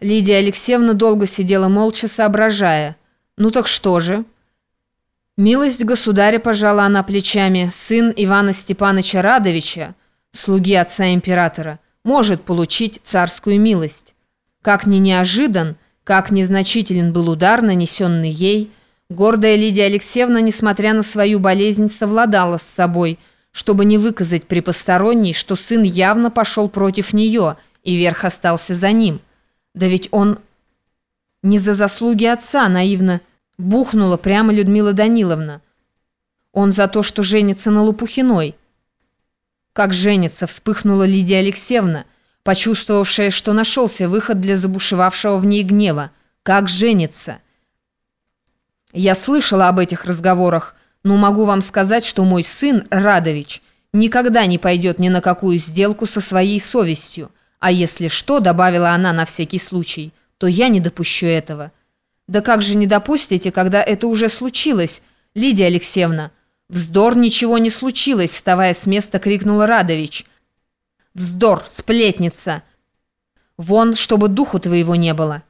Лидия Алексеевна долго сидела молча, соображая. «Ну так что же?» «Милость государя, пожала она плечами, сын Ивана Степановича Радовича, слуги отца императора, может получить царскую милость. Как ни неожидан, как незначителен был удар, нанесенный ей, гордая Лидия Алексеевна, несмотря на свою болезнь, совладала с собой, чтобы не выказать при посторонней, что сын явно пошел против нее, и верх остался за ним. Да ведь он не за заслуги отца, наивно бухнула прямо Людмила Даниловна. Он за то, что женится на Лопухиной. Как женится, вспыхнула Лидия Алексеевна, почувствовавшая, что нашелся выход для забушевавшего в ней гнева. Как женится? Я слышала об этих разговорах, но могу вам сказать, что мой сын, Радович, никогда не пойдет ни на какую сделку со своей совестью. А если что, добавила она на всякий случай, то я не допущу этого. Да как же не допустите, когда это уже случилось, Лидия Алексеевна? Вздор, ничего не случилось, вставая с места, крикнула Радович. Вздор, сплетница! Вон, чтобы духу твоего не было.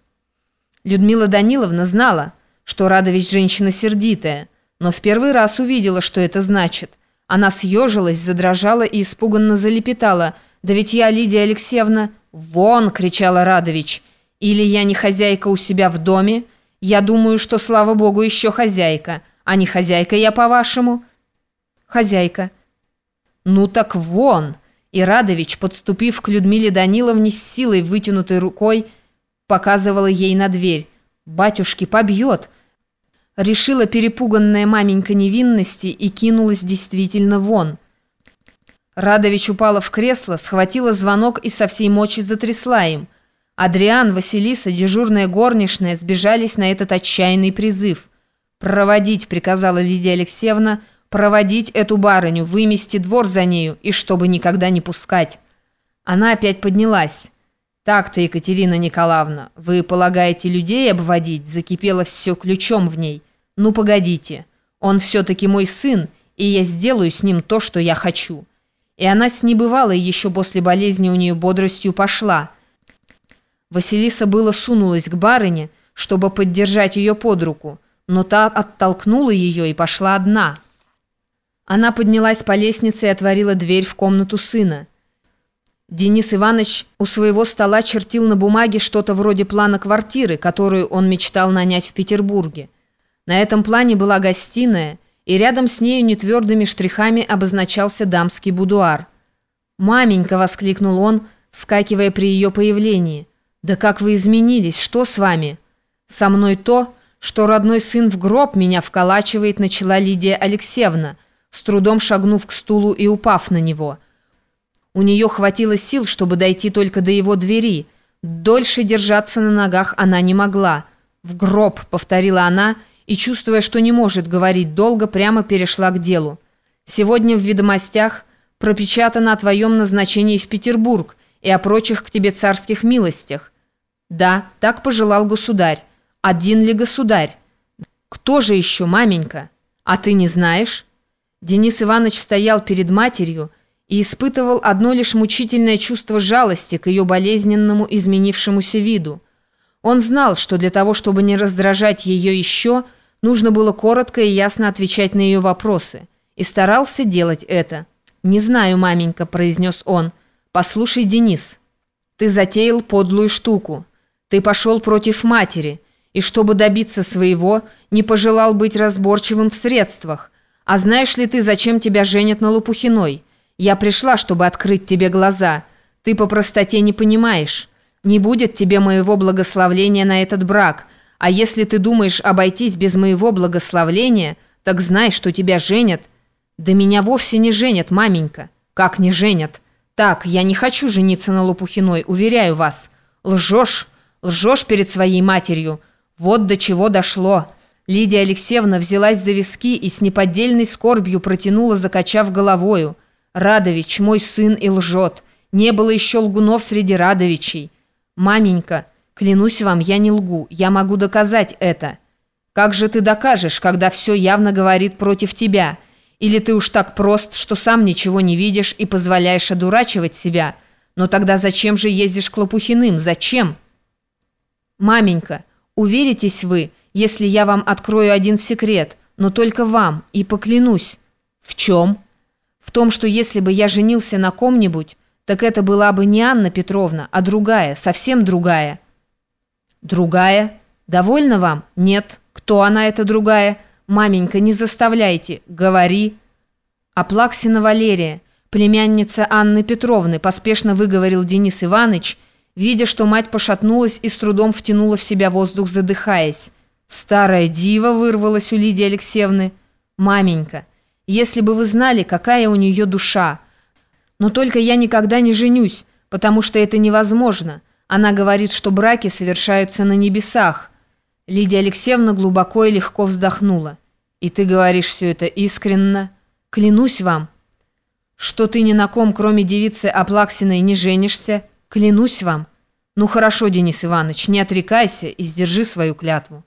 Людмила Даниловна знала, что Радович женщина сердитая, но в первый раз увидела, что это значит. Она съежилась, задрожала и испуганно залепетала – «Да ведь я, Лидия Алексеевна...» «Вон!» — кричала Радович. «Или я не хозяйка у себя в доме? Я думаю, что, слава богу, еще хозяйка. А не хозяйка я, по-вашему?» «Хозяйка». «Ну так вон!» И Радович, подступив к Людмиле Даниловне с силой вытянутой рукой, показывала ей на дверь. «Батюшки побьет!» Решила перепуганная маменька невинности и кинулась действительно вон – Радович упала в кресло, схватила звонок и со всей мочи затрясла им. Адриан, Василиса, дежурная горничная сбежались на этот отчаянный призыв. «Проводить», — приказала Лидия Алексеевна, «проводить эту барыню, вымести двор за нею и чтобы никогда не пускать». Она опять поднялась. «Так-то, Екатерина Николаевна, вы полагаете людей обводить?» Закипело все ключом в ней. «Ну, погодите. Он все-таки мой сын, и я сделаю с ним то, что я хочу». И она с небывалой еще после болезни у нее бодростью пошла. Василиса было сунулась к барыне, чтобы поддержать ее под руку, но та оттолкнула ее и пошла одна. Она поднялась по лестнице и отворила дверь в комнату сына. Денис Иванович у своего стола чертил на бумаге что-то вроде плана квартиры, которую он мечтал нанять в Петербурге. На этом плане была гостиная – и рядом с нею нетвердыми штрихами обозначался дамский будуар. «Маменька!» — воскликнул он, вскакивая при ее появлении. «Да как вы изменились! Что с вами?» «Со мной то, что родной сын в гроб меня вколачивает», — начала Лидия Алексеевна, с трудом шагнув к стулу и упав на него. У нее хватило сил, чтобы дойти только до его двери. Дольше держаться на ногах она не могла. «В гроб», — повторила она, — и, чувствуя, что не может говорить долго, прямо перешла к делу. «Сегодня в «Ведомостях» пропечатано о твоем назначении в Петербург и о прочих к тебе царских милостях». «Да, так пожелал государь. Один ли государь?» «Кто же еще, маменька? А ты не знаешь?» Денис Иванович стоял перед матерью и испытывал одно лишь мучительное чувство жалости к ее болезненному изменившемуся виду. Он знал, что для того, чтобы не раздражать ее еще – Нужно было коротко и ясно отвечать на ее вопросы. И старался делать это. «Не знаю, маменька», – произнес он. «Послушай, Денис, ты затеял подлую штуку. Ты пошел против матери, и чтобы добиться своего, не пожелал быть разборчивым в средствах. А знаешь ли ты, зачем тебя женят на Лопухиной? Я пришла, чтобы открыть тебе глаза. Ты по простоте не понимаешь. Не будет тебе моего благословления на этот брак». А если ты думаешь обойтись без моего благословления, так знай, что тебя женят. Да меня вовсе не женят, маменька. Как не женят? Так, я не хочу жениться на Лопухиной, уверяю вас. Лжешь, лжешь перед своей матерью. Вот до чего дошло. Лидия Алексеевна взялась за виски и с неподдельной скорбью протянула, закачав головою. Радович, мой сын, и лжет. Не было еще лгунов среди Радовичей. Маменька, Клянусь вам, я не лгу, я могу доказать это. Как же ты докажешь, когда все явно говорит против тебя? Или ты уж так прост, что сам ничего не видишь и позволяешь одурачивать себя? Но тогда зачем же ездишь к Лопухиным? Зачем?» «Маменька, уверитесь вы, если я вам открою один секрет, но только вам, и поклянусь». «В чем?» «В том, что если бы я женился на ком-нибудь, так это была бы не Анна Петровна, а другая, совсем другая». «Другая? Довольно вам? Нет. Кто она, эта другая? Маменька, не заставляйте. Говори». «Аплаксина Валерия, племянница Анны Петровны», поспешно выговорил Денис Иванович, видя, что мать пошатнулась и с трудом втянула в себя воздух, задыхаясь. «Старая дива» вырвалась у Лидии Алексеевны. «Маменька, если бы вы знали, какая у нее душа. Но только я никогда не женюсь, потому что это невозможно. Она говорит, что браки совершаются на небесах». Лидия Алексеевна глубоко и легко вздохнула. «И ты говоришь все это искренно?» Клянусь вам, что ты ни на ком, кроме девицы Аплаксиной, не женишься. Клянусь вам. Ну хорошо, Денис Иванович, не отрекайся и сдержи свою клятву.